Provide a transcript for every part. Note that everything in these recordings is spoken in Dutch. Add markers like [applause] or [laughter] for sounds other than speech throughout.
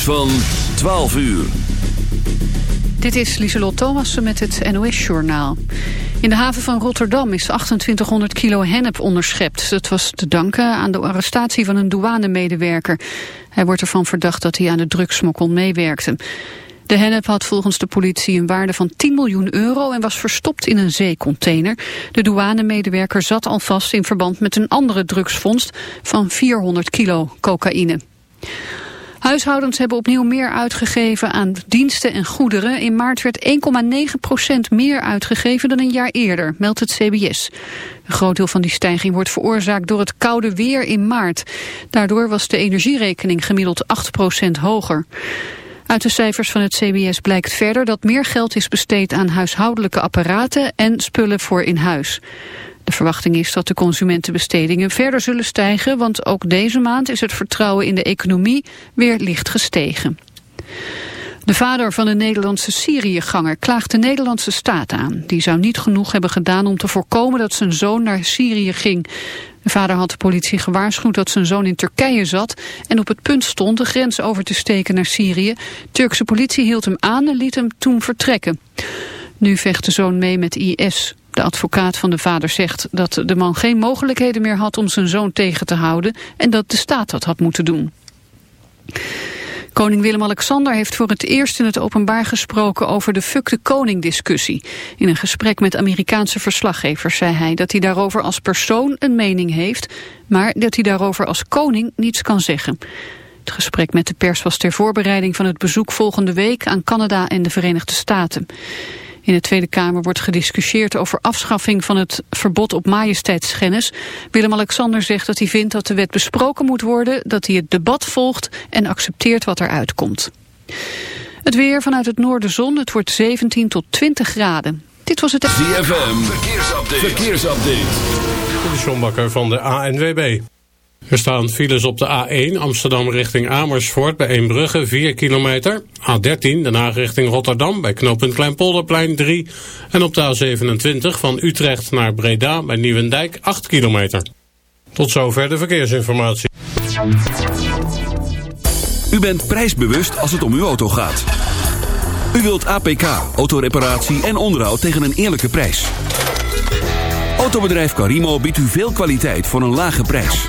van 12 uur. Dit is Lieselot Thomassen met het NOS-journaal. In de haven van Rotterdam is 2800 kilo hennep onderschept. Dat was te danken aan de arrestatie van een douanemedewerker. Hij wordt ervan verdacht dat hij aan de drugsmokkel meewerkte. De hennep had volgens de politie een waarde van 10 miljoen euro en was verstopt in een zeecontainer. De douanemedewerker zat al vast in verband met een andere drugsvondst van 400 kilo cocaïne. Huishoudens hebben opnieuw meer uitgegeven aan diensten en goederen. In maart werd 1,9% meer uitgegeven dan een jaar eerder, meldt het CBS. Een groot deel van die stijging wordt veroorzaakt door het koude weer in maart. Daardoor was de energierekening gemiddeld 8% hoger. Uit de cijfers van het CBS blijkt verder dat meer geld is besteed aan huishoudelijke apparaten en spullen voor in huis. De verwachting is dat de consumentenbestedingen verder zullen stijgen, want ook deze maand is het vertrouwen in de economie weer licht gestegen. De vader van een Nederlandse Syriëganger klaagt de Nederlandse staat aan. Die zou niet genoeg hebben gedaan om te voorkomen dat zijn zoon naar Syrië ging. De vader had de politie gewaarschuwd dat zijn zoon in Turkije zat... en op het punt stond de grens over te steken naar Syrië. Turkse politie hield hem aan en liet hem toen vertrekken. Nu vecht de zoon mee met IS. De advocaat van de vader zegt dat de man geen mogelijkheden meer had om zijn zoon tegen te houden... en dat de staat dat had moeten doen. Koning Willem-Alexander heeft voor het eerst in het openbaar gesproken over de fuck de koning discussie. In een gesprek met Amerikaanse verslaggevers zei hij dat hij daarover als persoon een mening heeft, maar dat hij daarover als koning niets kan zeggen. Het gesprek met de pers was ter voorbereiding van het bezoek volgende week aan Canada en de Verenigde Staten. In de Tweede Kamer wordt gediscussieerd over afschaffing van het verbod op majesteitsschennis. Willem-Alexander zegt dat hij vindt dat de wet besproken moet worden, dat hij het debat volgt en accepteert wat eruit komt. Het weer vanuit het noorden zon, het wordt 17 tot 20 graden. Dit was het... ZFM, verkeersupdate. verkeersupdate. De Sjombakker van de ANWB. Er staan files op de A1 Amsterdam richting Amersfoort bij Eembrugge 4 kilometer. A13 Den Haag richting Rotterdam bij knooppunt Kleinpolderplein 3. En op de A27 van Utrecht naar Breda bij Nieuwendijk 8 kilometer. Tot zover de verkeersinformatie. U bent prijsbewust als het om uw auto gaat. U wilt APK, autoreparatie en onderhoud tegen een eerlijke prijs. Autobedrijf Carimo biedt u veel kwaliteit voor een lage prijs.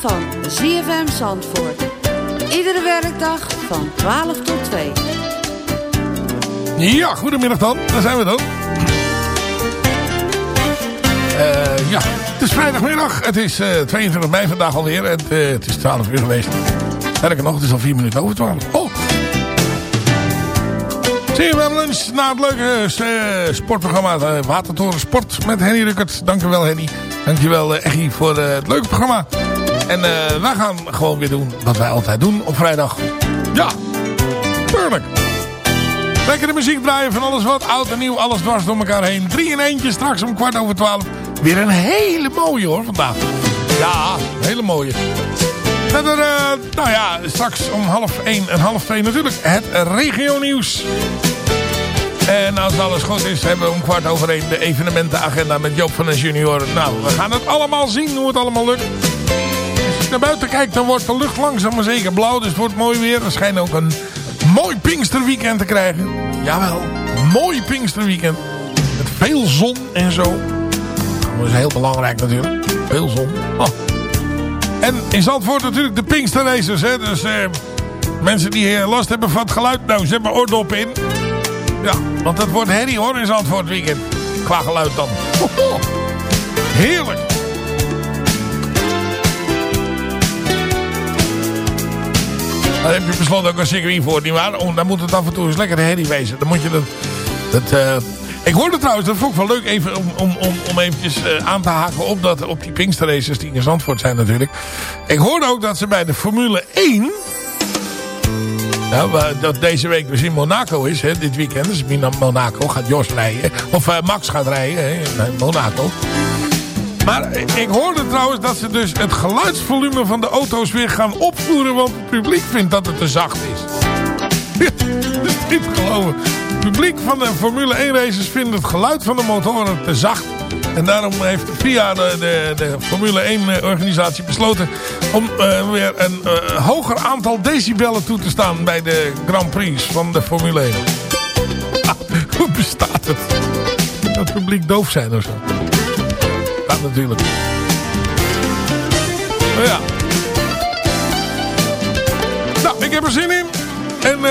Van ZFM Zandvoort. Iedere werkdag van 12 tot 2. Ja, goedemiddag dan. Daar zijn we dan. Eh, ja, het is vrijdagmiddag. Het is eh 22 mei vandaag alweer. En eh, het is 12 uur geweest. Sterker nog, het is al vier minuten over twaalf. Oh! CFM Lunch na het leuke eh, sportprogramma Watertoren Sport met Henny Ruckert. Dankjewel Henny. Dankjewel Eggy voor het leuke programma. En wij gaan gewoon weer doen wat wij altijd doen op vrijdag. Ja, tuurlijk. Lekkere muziek draaien van alles wat. Oud en nieuw, alles dwars door elkaar heen. Drie in eentje, straks om kwart over twaalf. Weer een hele mooie hoor vandaag. Ja, een hele mooie. Verder, uh, nou ja, straks om half één en half twee natuurlijk het regio nieuws. En als alles goed is, hebben we om kwart over één de evenementenagenda met Joop van den Junior. Nou, we gaan het allemaal zien hoe het allemaal lukt. Naar buiten kijkt, dan wordt de lucht langzaam maar zeker blauw. Dus het wordt mooi weer. Er schijnt ook een mooi Pinksterweekend te krijgen. Jawel, mooi Pinksterweekend. Met veel zon en zo. Dat is heel belangrijk natuurlijk. Veel zon. Oh. En in Zandvoort natuurlijk de Pinkster Racers. Hè? Dus eh, mensen die last hebben van het geluid. Nou, zet maar oordop in. Ja, want dat wordt herrie hoor in Zandvoort weekend. Qua geluid dan. Heerlijk. Daar heb je besloten ook een circuit voor, nietwaar? Dan moet het af en toe eens lekker de herrie wezen. Dan moet je dat... dat uh... Ik hoorde trouwens, dat vond ik wel leuk even om, om, om, om eventjes uh, aan te haken op, dat, op die Pinksterraces die in Zandvoort zijn natuurlijk. Ik hoorde ook dat ze bij de Formule 1... Nou, dat deze week dus in Monaco is, hè, dit weekend. Dus in Monaco gaat Jos rijden. Of Max gaat rijden hè, in Monaco. Maar ik hoorde trouwens dat ze dus het geluidsvolume van de auto's weer gaan opvoeren. Want het publiek vindt dat het te zacht is. [laughs] dat is niet geloven. Het publiek van de Formule 1 races vindt het geluid van de motoren te zacht. En daarom heeft via de, de, de Formule 1 organisatie besloten om uh, weer een uh, hoger aantal decibellen toe te staan bij de Grand Prix van de Formule 1. Ah, [laughs] hoe bestaat het? Dat het publiek doof zijn of zo? Natuurlijk. Nou ja. Nou, ik heb er zin in. En uh,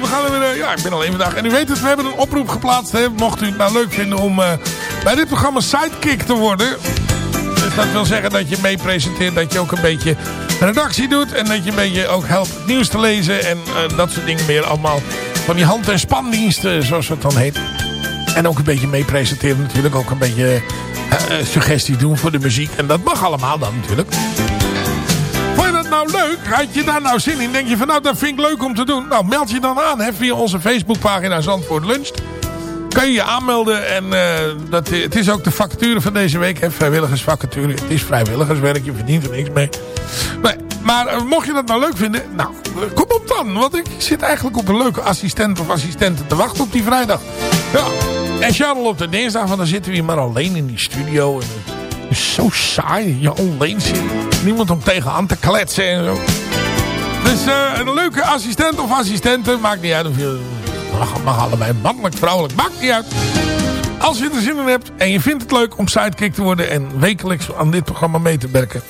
we gaan er weer... ja, ik ben alleen vandaag. En u weet het, we hebben een oproep geplaatst. Hè, mocht u het nou leuk vinden om bij dit programma sidekick te worden. Dus dat wil zeggen dat je mee presenteert. Dat je ook een beetje redactie doet. En dat je een beetje ook helpt nieuws te lezen. En dat soort dingen meer allemaal. Van die hand- en spandiensten zoals het dan heet. En ook een beetje mee presenteren natuurlijk. Ook een beetje uh, suggesties doen voor de muziek. En dat mag allemaal dan natuurlijk. Vond je dat nou leuk? Had je daar nou zin in? Denk je van nou dat vind ik leuk om te doen? Nou meld je dan aan hè, via onze Facebookpagina Zandvoort Lunch kan je je aanmelden. En uh, dat, het is ook de vacature van deze week. Hè, vrijwilligersvacature. Het is vrijwilligerswerk. Je verdient er niks mee. Maar mocht je dat nou leuk vinden. Nou, kom op dan. Want ik zit eigenlijk op een leuke assistent of assistenten te wachten op die vrijdag. Ja. En Charles op de dinsdag. Want dan zitten we hier maar alleen in die studio. En het is zo saai. Je alleen zit. Niemand om tegenaan te kletsen en zo. Dus uh, een leuke assistent of assistenten. Maakt niet uit of je mag, mag allebei mannelijk, vrouwelijk, maakt niet uit. Als je er zin in hebt en je vindt het leuk om sidekick te worden en wekelijks aan dit programma mee te werken.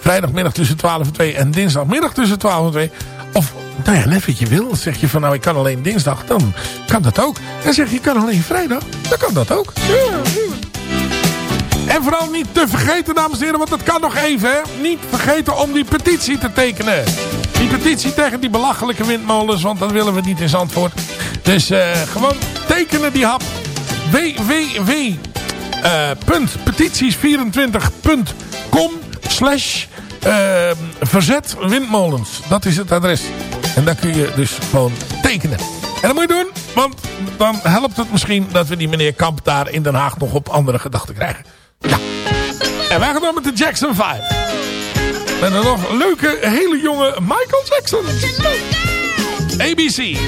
Vrijdagmiddag tussen 12 en 2 en dinsdagmiddag tussen 12 en 2. Of, nou ja, net wat je wil. Zeg je van, nou ik kan alleen dinsdag, dan kan dat ook. En zeg je, kan alleen vrijdag, dan kan dat ook. Ja, En vooral niet te vergeten, dames en heren, want dat kan nog even. Hè? Niet vergeten om die petitie te tekenen. Die petitie tegen die belachelijke windmolens, want dat willen we niet in Zandvoort. Dus uh, gewoon tekenen die hap. www.petities24.com slash uh, verzet windmolens. Dat is het adres. En daar kun je dus gewoon tekenen. En dat moet je doen, want dan helpt het misschien dat we die meneer Kamp daar in Den Haag nog op andere gedachten krijgen. Ja. En wij gaan dan met de Jackson 5. En dan nog een leuke, hele jonge Michael Jackson. ABC.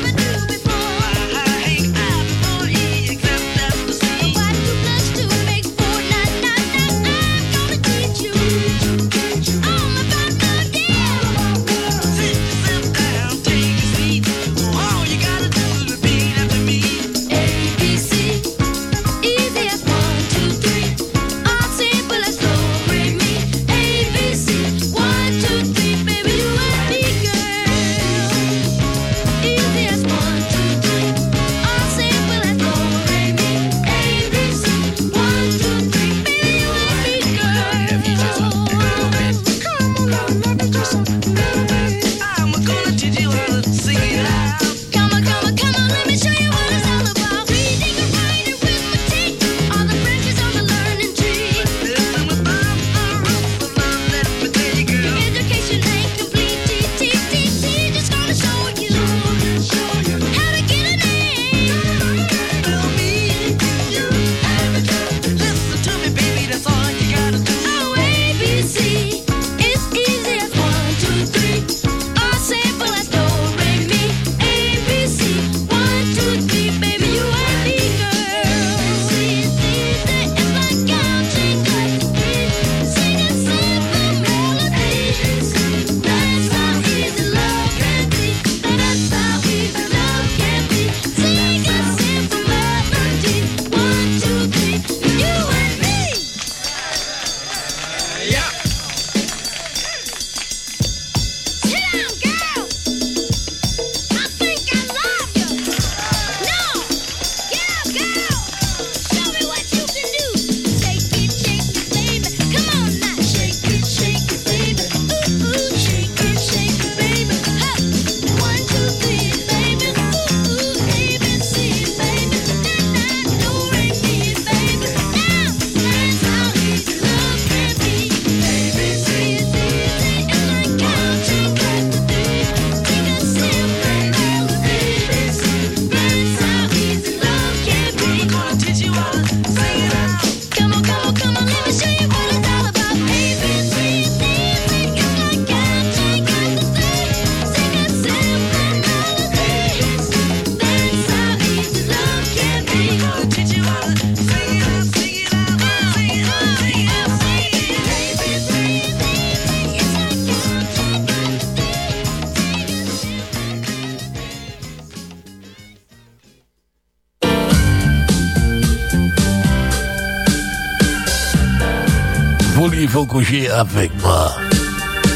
Voulez-vous coucher avec moi?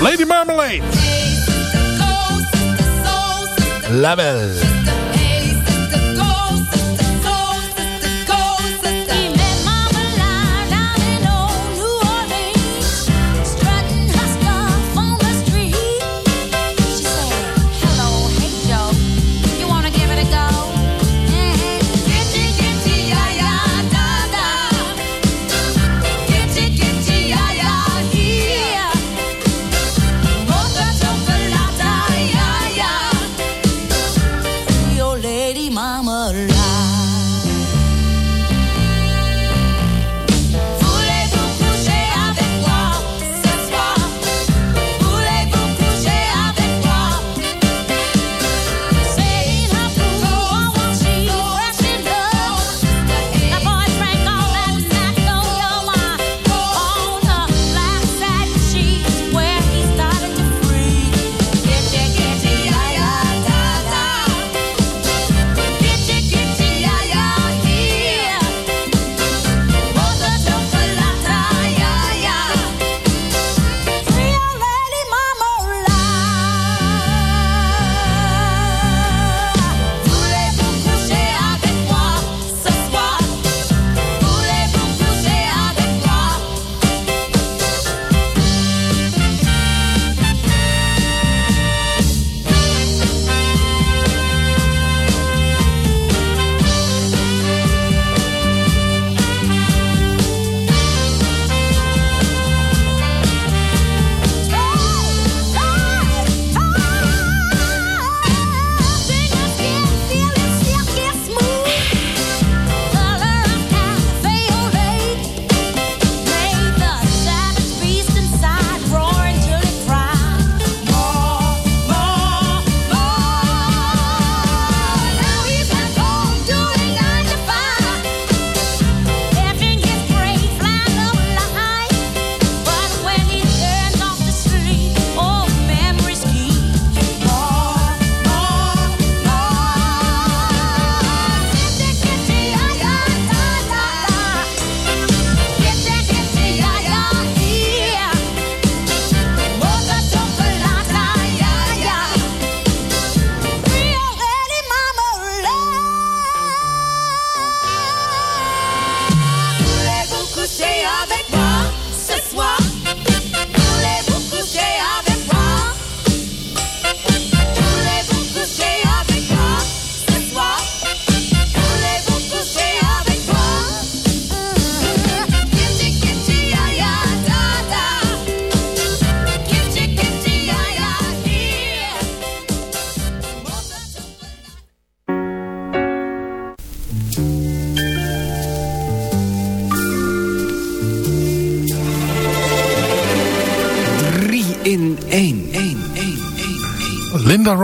Lady Marmalade. La belle.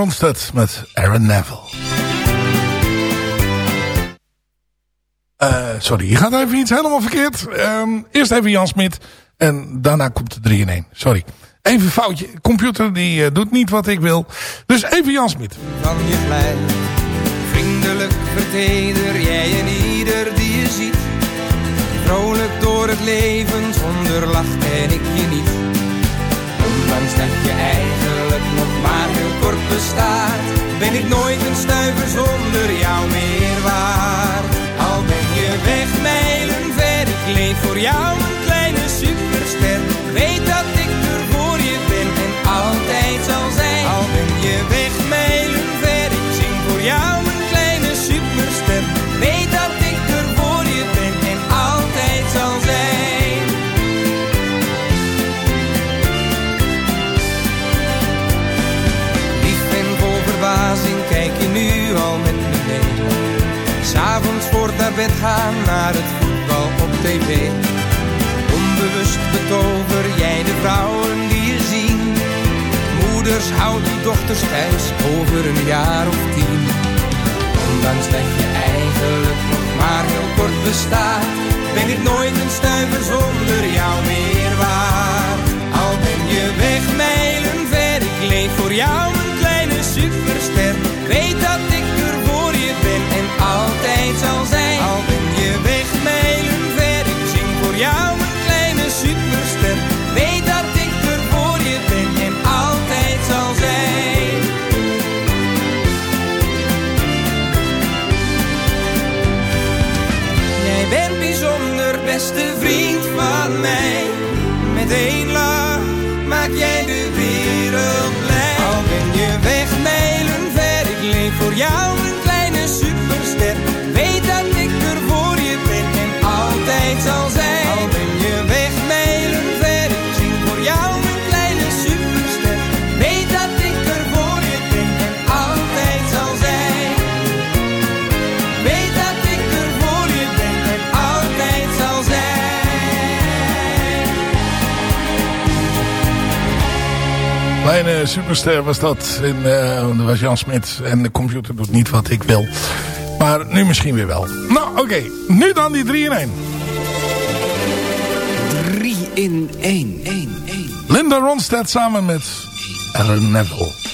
Ronstadt met Aaron Neville. Eh, sorry, je gaat even iets helemaal verkeerd. Ehm, eerst even Jan Smit. En daarna komt de 3 in 1. Sorry. Even foutje. Computer die eh, doet niet wat ik wil. Dus even Jan Smit. Van je blij, vriendelijk verteder jij en ieder die je ziet. Vrolijk door het leven, zonder lach ken ik je niet. Ondanks dat je eigenlijk nog maar heel kort bestaat, ben ik nooit een stuiver zonder jou meer waard. Al ben je weg mijlen ver, ik leef voor jou een kleine superster. Weet dat voor naar het voetbal op tv. Onbewust betover jij de vrouwen die je zien. Moeders houden dochters thuis over een jaar of tien. Ondanks dat je eigenlijk nog maar heel kort bestaat, ben ik nooit een stuiver zonder jou Met één lach maak jij de wereld blij. Al ben je weg mijlen ver, ik leef voor jou een kleine superster. kleine superster was dat. En, uh, dat was Jan Smit. En de computer doet niet wat ik wil. Maar nu misschien weer wel. Nou, oké. Nu dan die 3 in 1. 3 in 1. 1, 1. Linda Ronstadt samen met Ellen Neville.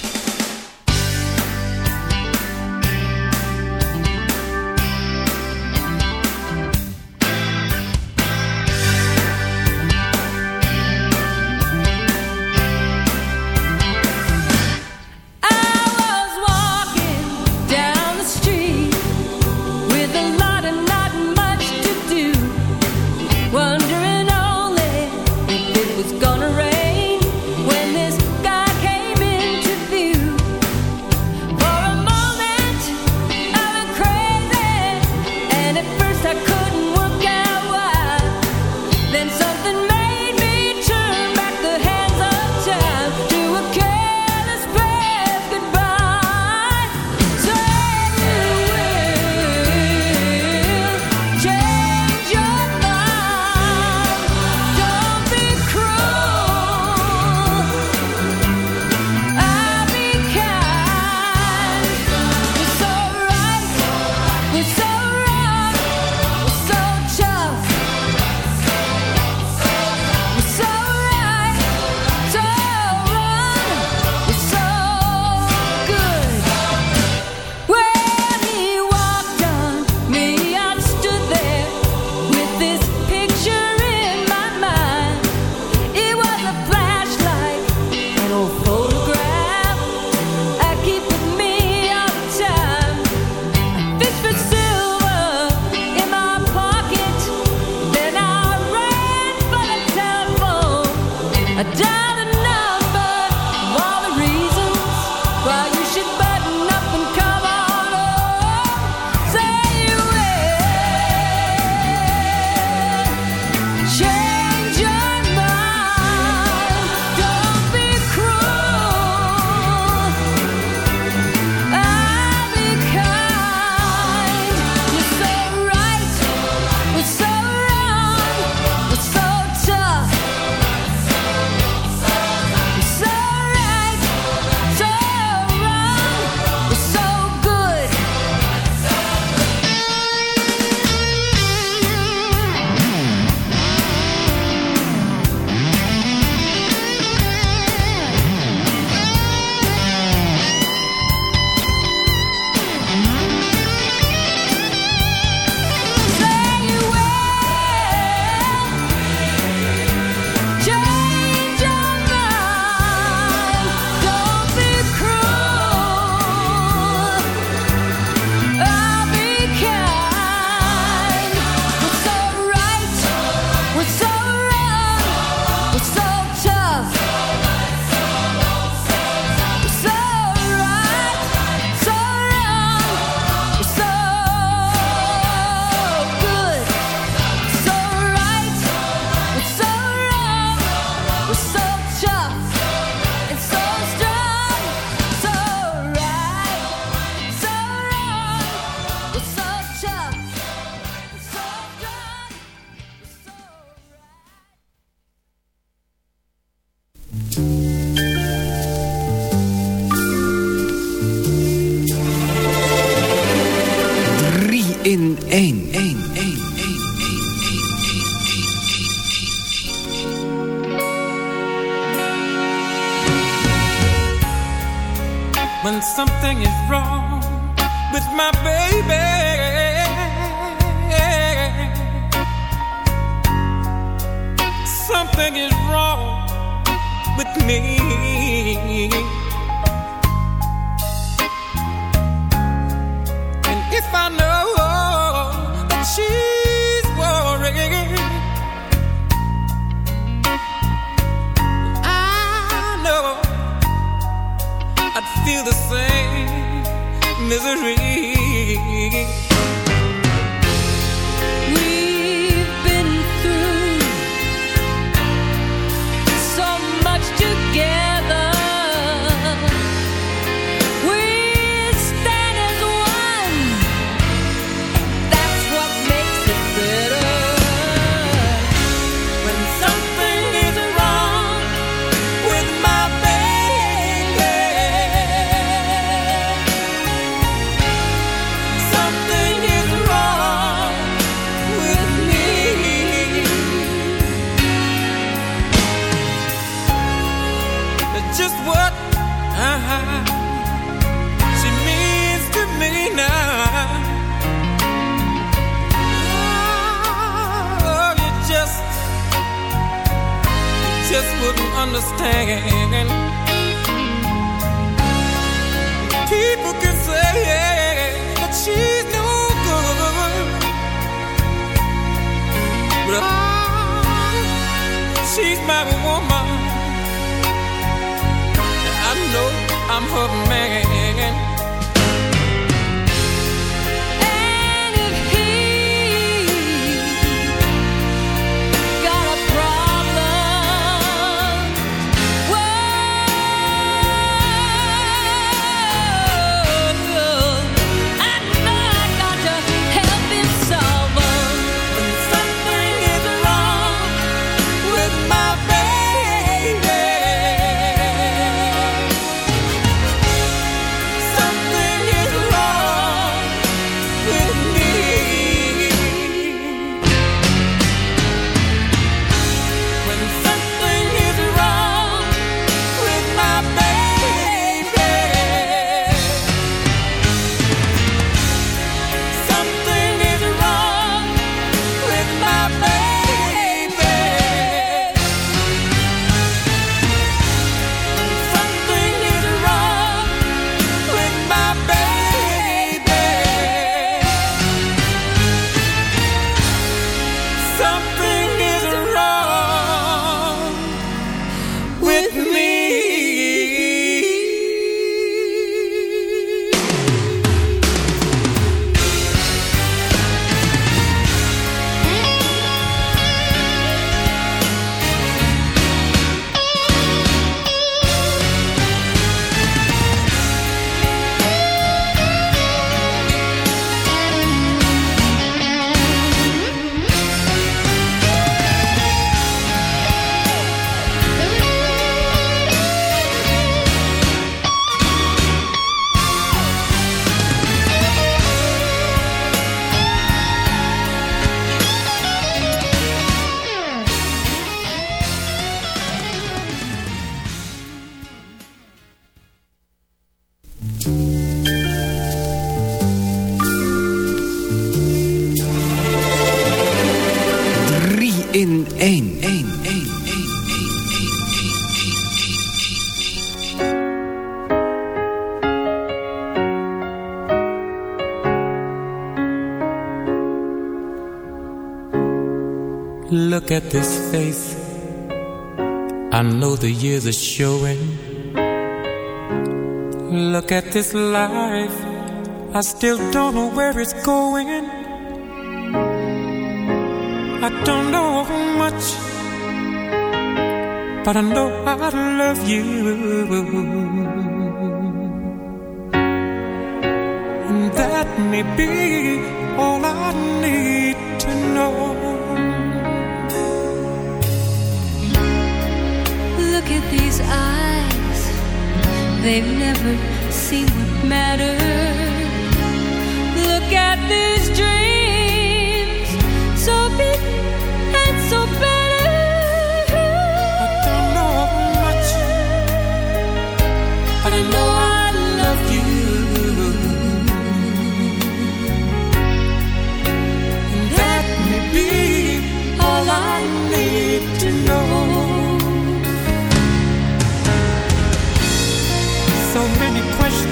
nothing is wrong. free. Wouldn't the years are showing. Look at this life. I still don't know where it's going. I don't know much, but I know I love you. And that may be all I need at these eyes. They've never seen what matters. Look at these dreams.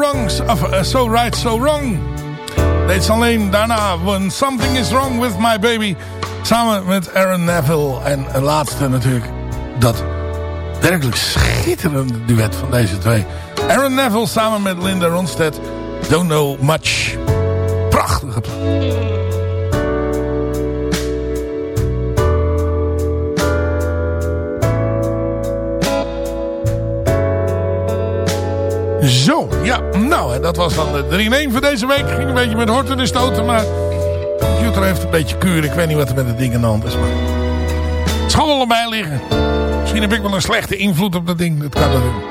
Wrong, eh, So Right, So Wrong. Deed ze alleen daarna When Something Is Wrong With My Baby. Samen met Aaron Neville. En een laatste natuurlijk dat werkelijk schitterende duet van deze twee. Aaron Neville samen met Linda Ronstadt. Don't Know Much. Zo, ja, nou, hè, dat was dan de 3-1 voor deze week. Ging een beetje met horten en stoten, maar de computer heeft een beetje kuur. Ik weet niet wat er met het ding aan de hand is, maar het zal allebei liggen. Misschien heb ik wel een slechte invloed op dat ding. Dat kan natuurlijk.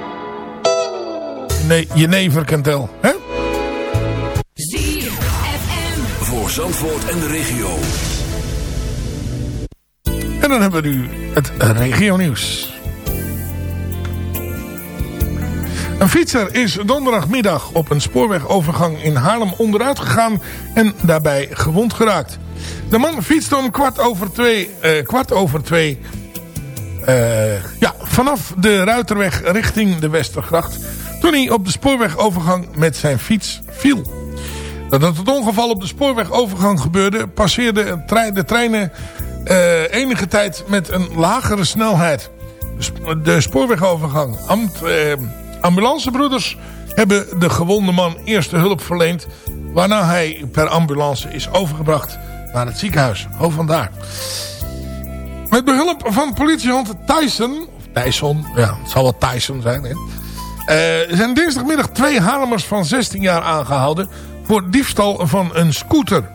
Nee, je never kan tel, hè? Voor Zandvoort en de regio. En dan hebben we nu het regio nieuws. Een fietser is donderdagmiddag op een spoorwegovergang in Haarlem onderuit gegaan en daarbij gewond geraakt. De man fietste om kwart over twee, eh, kwart over twee eh, ja, vanaf de Ruiterweg richting de Westergracht toen hij op de spoorwegovergang met zijn fiets viel. Nadat het ongeval op de spoorwegovergang gebeurde passeerden de, trein- de treinen eh, enige tijd met een lagere snelheid. De, sp- de spoorwegovergang Amt, eh, ambulancebroeders hebben de gewonde man eerste hulp verleend... waarna hij per ambulance is overgebracht naar het ziekenhuis. Ho vandaar. Met behulp van politiehond Tyson... Of Tyson, ja, het zal wel Tyson zijn. Eh, zijn dinsdagmiddag twee Haarlemmers van 16 jaar aangehouden... voor diefstal van een scooter.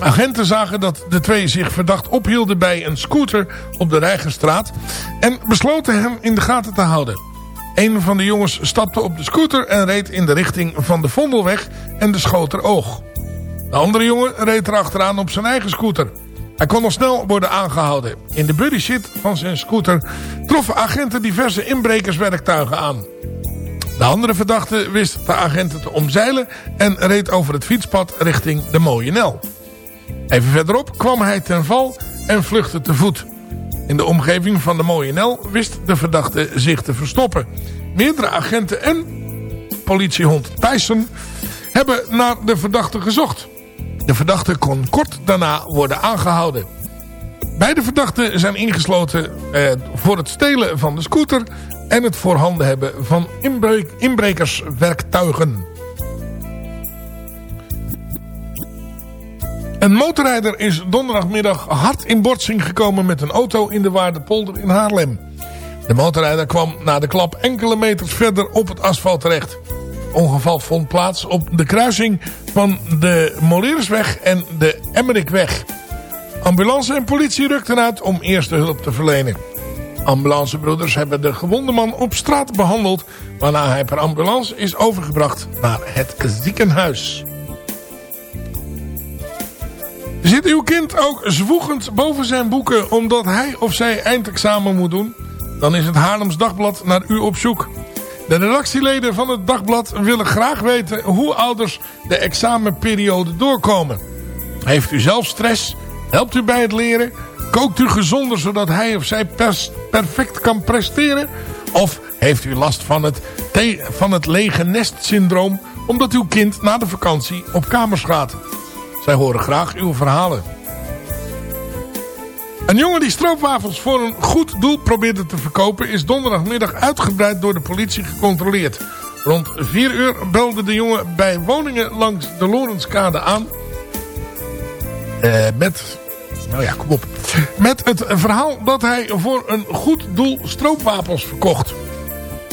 Agenten zagen dat de twee zich verdacht ophielden bij een scooter op de Rijgerstraat... en besloten hem in de gaten te houden. Een van de jongens stapte op de scooter en reed in de richting van de Vondelweg en de Schoteroog. De andere jongen reed erachteraan op zijn eigen scooter. Hij kon nog snel worden aangehouden. In de bodyshit van zijn scooter troffen agenten diverse inbrekerswerktuigen aan. De andere verdachte wist de agenten te omzeilen en reed over het fietspad richting de Mooie Nel. Even verderop kwam hij ten val en vluchtte te voet. In de omgeving van de Mooie Nel wist de verdachte zich te verstoppen. Meerdere agenten en politiehond Tyson hebben naar de verdachte gezocht. De verdachte kon kort daarna worden aangehouden. Beide verdachten zijn ingesloten eh, voor het stelen van de scooter... en het voorhanden hebben van inbrekerswerktuigen. Een motorrijder is donderdagmiddag hard in botsing gekomen met een auto in de Waardepolder in Haarlem. De motorrijder kwam na de klap enkele meters verder op het asfalt terecht. Ongeval vond plaats op de kruising van de Moleresweg en de Emmerikweg. Ambulance en politie rukten uit om eerste hulp te verlenen. Ambulancebroeders hebben de gewonde man op straat behandeld... waarna hij per ambulance is overgebracht naar het ziekenhuis. Zit uw kind ook zwoegend boven zijn boeken... omdat hij of zij eindexamen moet doen? Dan is het Haarlems Dagblad naar u op zoek. De redactieleden van het Dagblad willen graag weten... hoe ouders de examenperiode doorkomen. Heeft u zelf stress? Helpt u bij het leren? Kookt u gezonder zodat hij of zij perfect kan presteren? Of heeft u last van het, van het lege nest syndroom... omdat uw kind na de vakantie op kamers gaat? Zij horen graag uw verhalen. Een jongen die stroopwafels voor een goed doel probeerde te verkopen... is donderdagmiddag uitgebreid door de politie gecontroleerd. Rond 4 uur belde de jongen bij woningen langs de Lorenskade aan... Eh, met, nou ja, kom op. Met het verhaal dat hij voor een goed doel stroopwapens verkocht.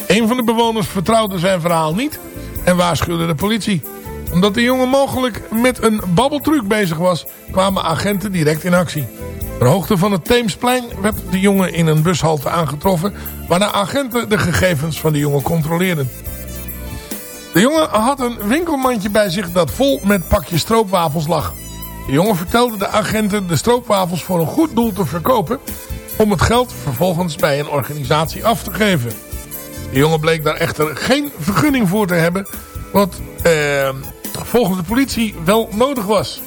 Een van de bewoners vertrouwde zijn verhaal niet en waarschuwde de politie. Omdat de jongen mogelijk met een babbeltruc bezig was, kwamen agenten direct in actie. Ter hoogte van het Theemsplein werd de jongen in een bushalte aangetroffen... waarna agenten de gegevens van de jongen controleerden. De jongen had een winkelmandje bij zich dat vol met pakjes stroopwafels lag. De jongen vertelde de agenten de stroopwafels voor een goed doel te verkopen... om het geld vervolgens bij een organisatie af te geven. De jongen bleek daar echter geen vergunning voor te hebben... wat eh, volgens de politie wel nodig was.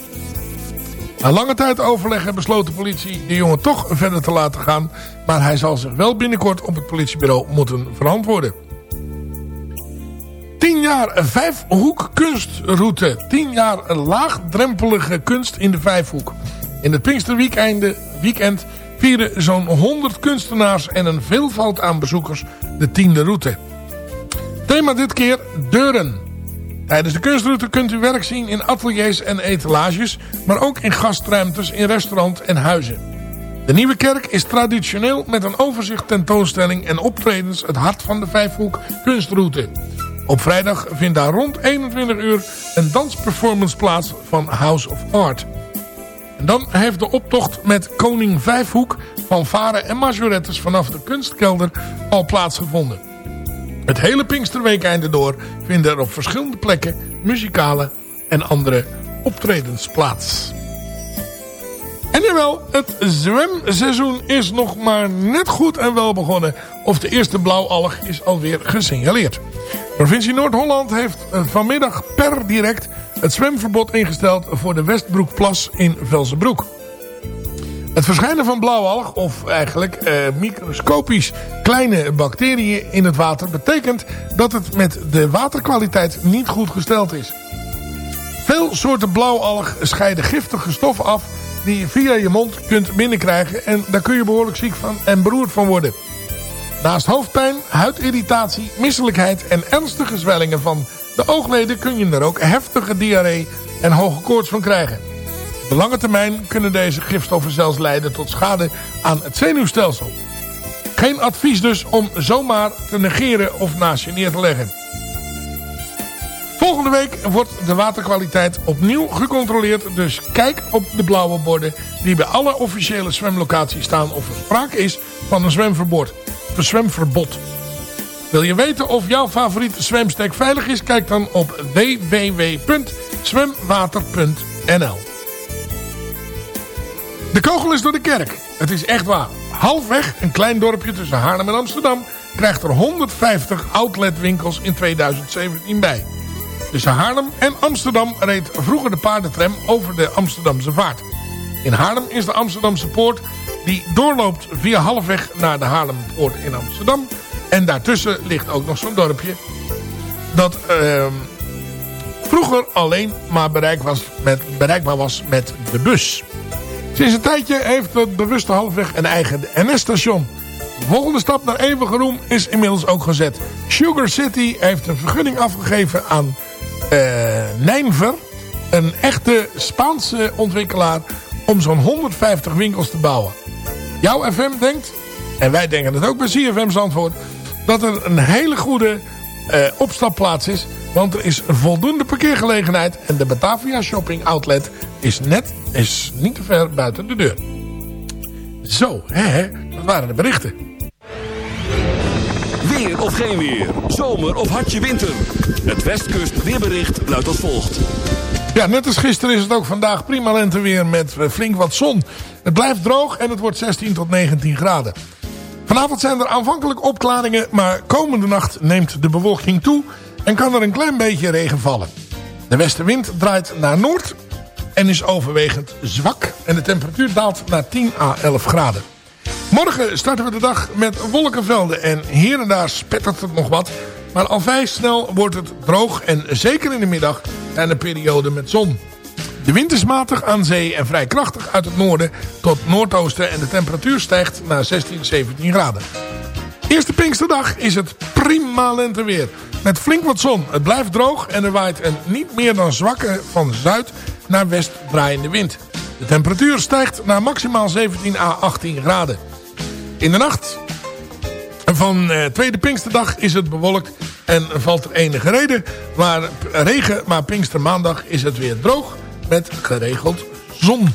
Na lange tijd overleggen besloot de politie de jongen toch verder te laten gaan... maar hij zal zich wel binnenkort op het politiebureau moeten verantwoorden. 10 jaar vijfhoek kunstroute. 10 jaar laagdrempelige kunst in de vijfhoek. In het Pinksterweekend weekend vieren zo'n 100 kunstenaars en een veelvoud aan bezoekers de tiende route. Thema dit keer deuren. Tijdens de kunstroute kunt u werk zien in ateliers en etalages, maar ook in gastruimtes, in restaurants en huizen. De Nieuwe Kerk is traditioneel met een overzicht tentoonstelling en optredens het hart van de Vijfhoek kunstroute. Op vrijdag vindt daar rond 21 uur een dansperformance plaats van House of Art. En dan heeft de optocht met Koning Vijfhoek, fanfare en majorettes vanaf de kunstkelder al plaatsgevonden. Het hele Pinksterweekende door vinden er op verschillende plekken muzikale en andere optredens plaats. En jawel, het zwemseizoen is nog maar net goed en wel begonnen. Of de eerste blauwalg is alweer gesignaleerd. Provincie Noord-Holland heeft eh, vanmiddag per direct het zwemverbod ingesteld voor de Westbroekplas in Velzenbroek. Het verschijnen van blauwalg, of eigenlijk eh, microscopisch kleine bacteriën in het water... betekent dat het met de waterkwaliteit niet goed gesteld is. Veel soorten blauwalg scheiden giftige stoffen af die je via je mond kunt binnenkrijgen... en daar kun je behoorlijk ziek van en beroerd van worden. Naast hoofdpijn, huidirritatie, misselijkheid en ernstige zwellingen van de oogleden... kun je er ook heftige diarree en hoge koorts van krijgen. De lange termijn kunnen deze gifstoffen zelfs leiden tot schade aan het zenuwstelsel. Geen advies dus om zomaar te negeren of naast je neer te leggen. Volgende week wordt de waterkwaliteit opnieuw gecontroleerd. Dus kijk op de blauwe borden die bij alle officiële zwemlocaties staan... of er sprake is van een zwemverbod. Een zwemverbod. Wil je weten of jouw favoriete zwemstek veilig is? Kijk dan op www.zwemwater.nl De kogel is door de kerk. Het is echt waar. Halfweg, een klein dorpje tussen Haarlem en Amsterdam... krijgt er 150 outletwinkels in 2017 bij. Tussen Haarlem en Amsterdam reed vroeger de paardentram over de Amsterdamse vaart. In Haarlem is de Amsterdamse poort die doorloopt via halfweg naar de Haarlempoort in Amsterdam. En daartussen ligt ook nog zo'n dorpje dat uh, vroeger alleen maar was met, bereikbaar was met de bus. Sinds een tijdje heeft het bewuste halfweg een eigen NS-station. De volgende stap naar eeuwige roem is inmiddels ook gezet. Sugar City heeft een vergunning afgegeven aan uh, Nijnver, een echte Spaanse ontwikkelaar, om zo'n 150 winkels te bouwen. Jouw FM denkt, en wij denken het ook bij CFM's antwoord, dat er een hele goede uh, opstapplaats is. Want er is voldoende parkeergelegenheid en de Batavia Shopping Outlet is, net, is niet te ver buiten de deur. Zo, hè, dat waren de berichten. of geen weer. Zomer of hartje winter. Het Westkust weerbericht luidt als volgt. Ja, net als gisteren is het ook vandaag prima lenteweer met eh, flink wat zon. Het blijft droog en het wordt 16 tot 19 graden. Vanavond zijn er aanvankelijk opklaringen, maar komende nacht neemt de bewolking toe en kan er een klein beetje regen vallen. De westenwind draait naar noord en is overwegend zwak en de temperatuur daalt naar 10 à 11 graden. Morgen starten we de dag met wolkenvelden en hier en daar spettert het nog wat. Maar al vrij snel wordt het droog en zeker in de middag zijn er perioden met zon. De wind is matig aan zee en vrij krachtig uit het noorden tot noordoosten en de temperatuur stijgt naar 16, 17 graden. Eerste Pinksterdag is het prima lenteweer. Met flink wat zon. Het blijft droog en er waait een niet meer dan zwakke van zuid naar west draaiende wind. De temperatuur stijgt naar maximaal 17 à 18 graden. In de nacht van eh, tweede Pinksterdag is het bewolkt en valt er enige reden. Maar regen, maar Pinkstermaandag is het weer droog met geregeld zon.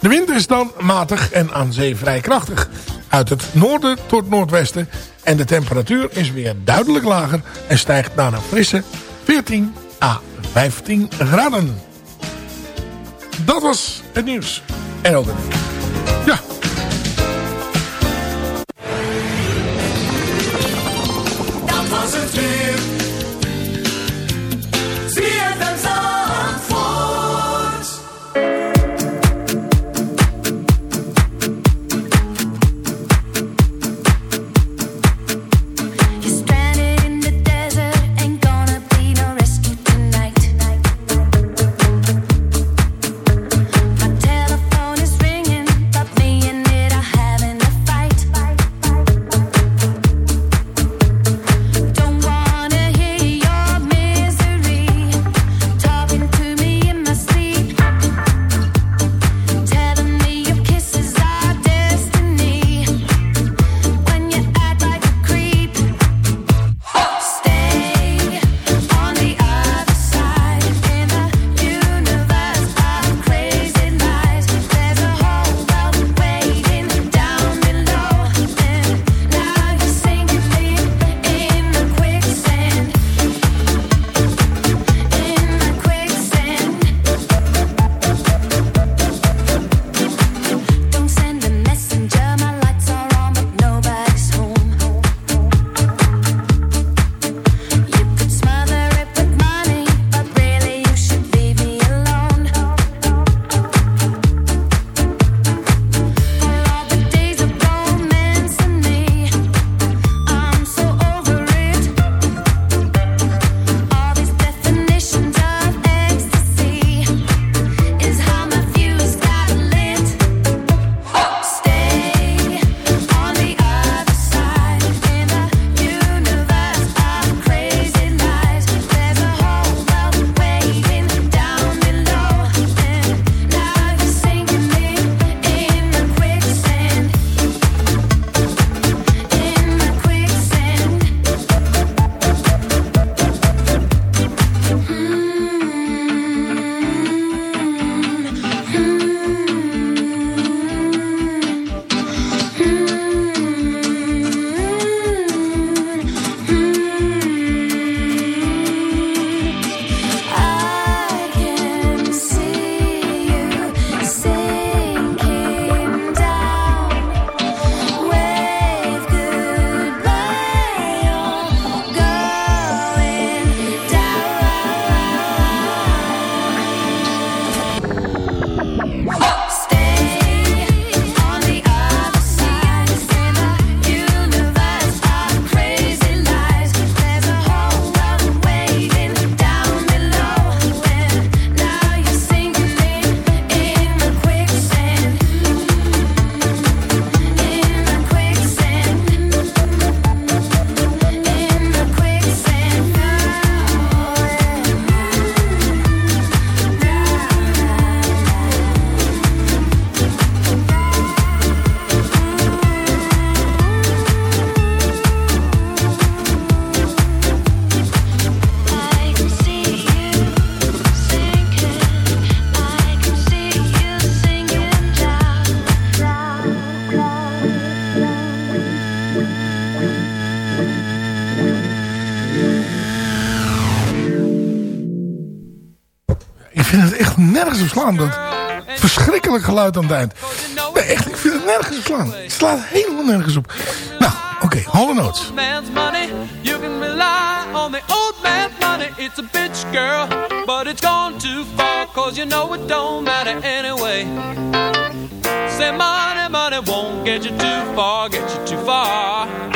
De wind is dan matig en aan zee vrij krachtig. Uit het noorden tot noordwesten. En de temperatuur is weer duidelijk lager en stijgt naar een frisse 14 à 15 graden. Dat was het nieuws. En het Ja. Nergens op slaan. Dat verschrikkelijk geluid aan het eind. Nee, echt, ik vind het nergens op slaan. Het slaat helemaal nergens op. Nou, oké, Hall Notes. It's a bitch, girl, but it's gone too far. Cause you know it don't matter anyway. Say money, money won't get you too far, get you too far.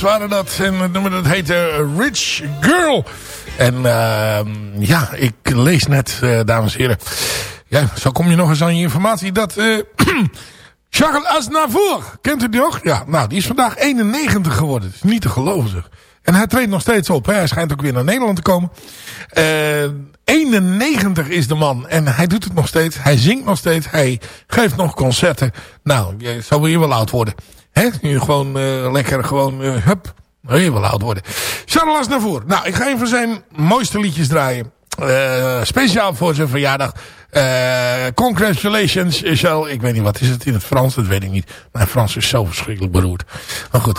Waren dat. En het nummer dat heette Rich Girl. En ehm, ja, ik lees net, eh, dames en heren. Ja, zo kom je nog eens aan je informatie. Dat eh, [clears throat] Charles Aznavour, kent u die nog? Ja, nou, die is vandaag 91 geworden. Dat is niet te geloven zeg. En hij treedt nog steeds op. Hij schijnt ook weer naar Nederland te komen. Eh 91 is de man. En hij doet het nog steeds. Hij zingt nog steeds. Hij geeft nog concerten. Nou, je zou hier wel oud worden. Hè? Nu gewoon eh, lekker gewoon, eh, hup. Wel oud worden. Charles Aznavour. Nou, ik ga even zijn mooiste liedjes draaien. Eh, speciaal voor zijn verjaardag. Eh, congratulations, Charles. Ik weet niet, wat is het in het Frans? Dat weet ik niet. Mijn Frans is zo verschrikkelijk beroerd. Maar goed,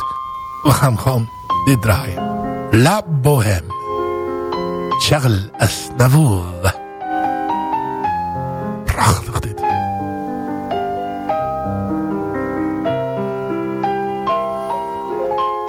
we gaan gewoon dit draaien. La Bohème. Charles Aznavour.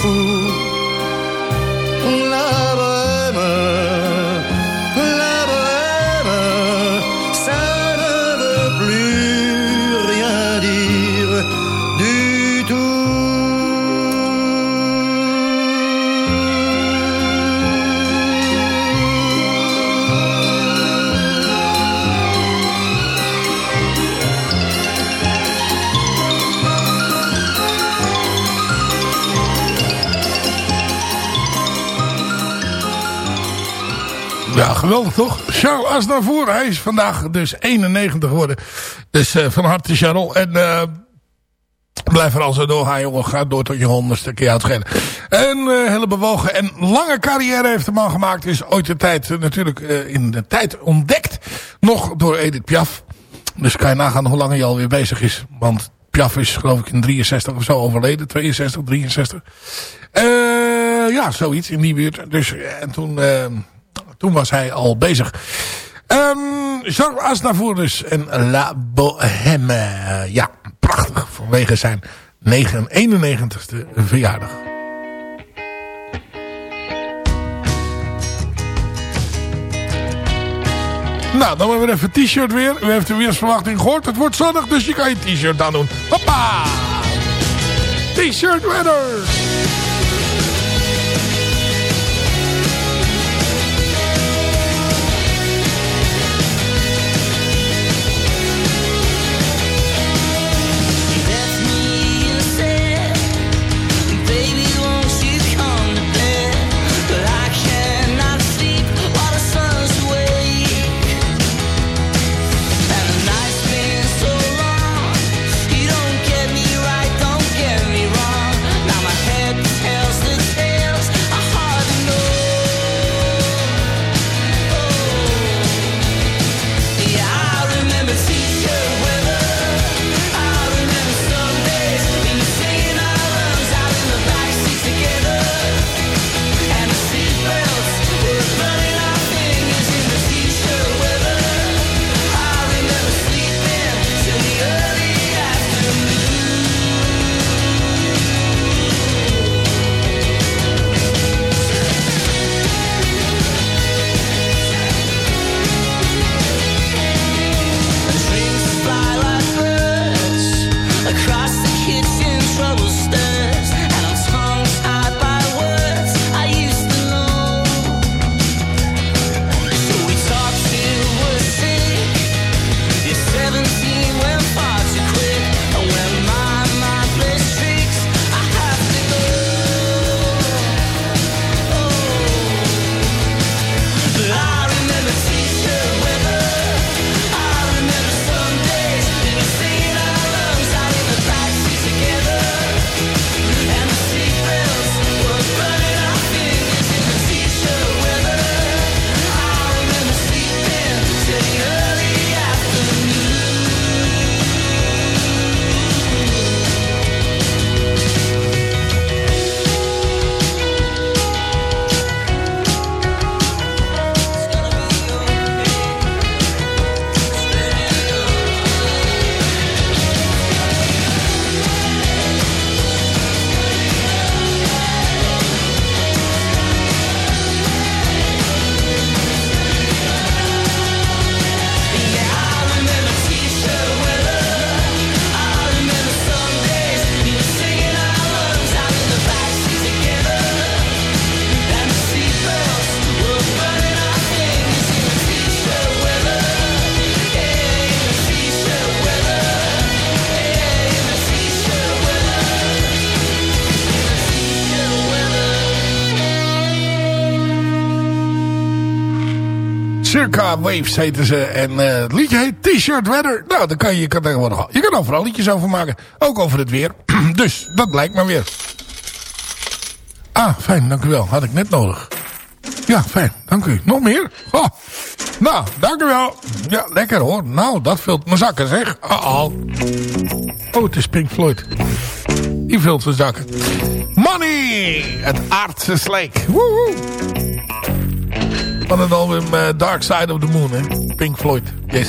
Fous. Geweldig toch? Charles Aznavour, hij is vandaag dus 91 geworden. Dus eh, van harte Charles. En eh, blijf er al zo doorgaan jongen. Ga door tot je honderdste keer uitschelen. Een eh, hele bewogen en lange carrière heeft de man gemaakt. Is ooit de tijd natuurlijk in de tijd ontdekt. Nog door Edith Piaf. Dus kan je nagaan hoe lang hij alweer bezig is. Want Piaf is geloof ik in 63 of zo overleden. 62, 63. Eh, ja, zoiets in die buurt. Dus, en toen... toen was hij al bezig. Um, Aznavour dus. En La Bohème. Ja, prachtig. Vanwege zijn 91ste verjaardag. Nou, dan hebben we even een t-shirt weer. U heeft de weersverwachting gehoord. Het wordt zonnig, dus je kan je t-shirt aan doen. Hoppa! T-shirt weather! Waves heten ze. En eh, het liedje heet T-shirt Weather. Nou, daar kan je, je kan tegenwoordig. Je kan overal liedjes over maken. Ook over het weer. [clears throat] dus, dat blijkt maar weer. Ah, fijn, dank u wel. Had ik net nodig. Ja, fijn, dank u. Nog meer? Oh. Nou, dank u wel. Ja, lekker hoor. Nou, dat vult mijn zakken zeg. Oh. Oh, het is Pink Floyd. Die vult zijn zakken. Money! Het aardse slijk. Woehoe! Van het album eh, Dark Side of the Moon, hè. Pink Floyd. Yes.